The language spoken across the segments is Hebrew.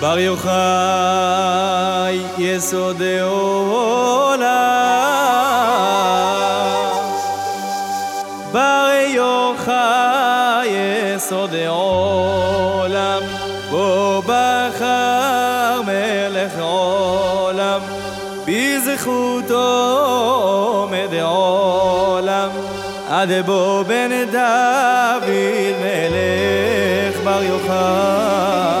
בר יוחאי יסוד העולם בר יוחאי יסוד העולם בו בחר מלך עולם בזכותו עומד העולם עד בו בן דוד מלך בר יוחאי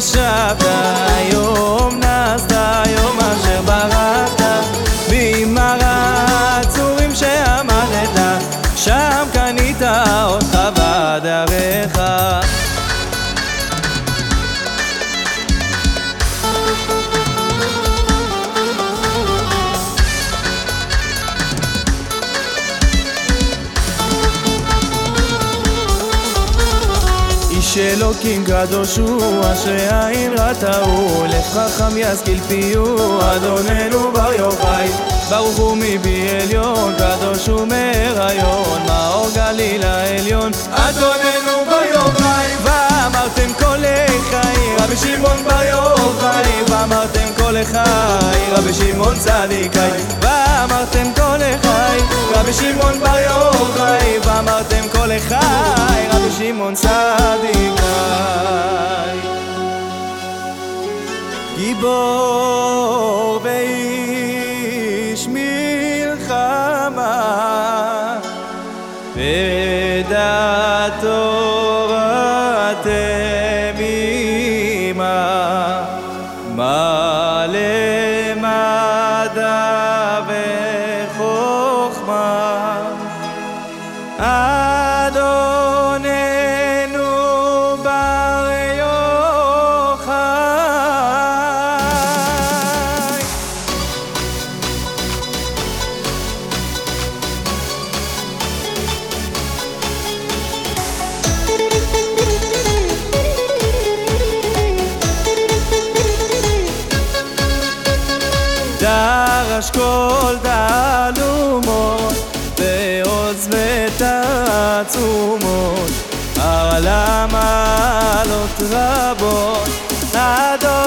σ' אלוקים קדוש הוא, אשרי עין רתע הוא, לב חכם ישכיל פיהו, אדוננו בר יוחאי, ברוך הוא מבי עליון, קדוש הוא מהיריון, מאור גליל העליון, אדוננו בר יוחאי, ואמרתם כל אחי, רבי שמעון בר יוחאי, ואמרתם כל אחי, רבי שמעון צדיקי, ואמרתם רבי שמעון בר יוחאי, ואמרתם כל אחי, רבי שמעון צדיקי. גיבור ואיש מלחמה, ודעת תורתם עמה, מלא מדע כל תעלומות ועוז ותעצומות על המעלות רבות אדוננו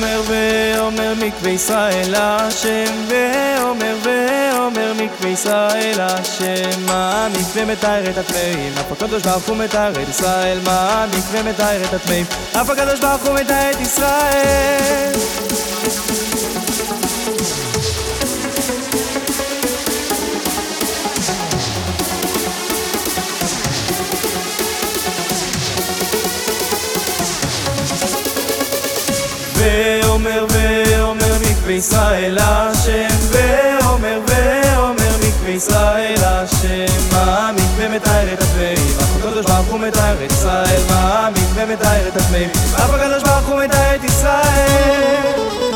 ואומר ואומר מקווה ישראל השם ואומר ואומר מקווה ישראל השם. מה המקווה מתאר את הטמאים אף הקדוש ברוך הוא מתאר את ישראל. מה המקווה מתאר את הטמאים אף הקדוש ברוך הוא מתאר את ישראל ישראל השם ואומר ואומר מקווה ישראל השם. מאמין ומתאר את הטמאים אף הקדוש ברוך הוא מתאר את ישראל. מאמין ומתאר את הטמאים אף הקדוש ברוך הוא מתאר את ישראל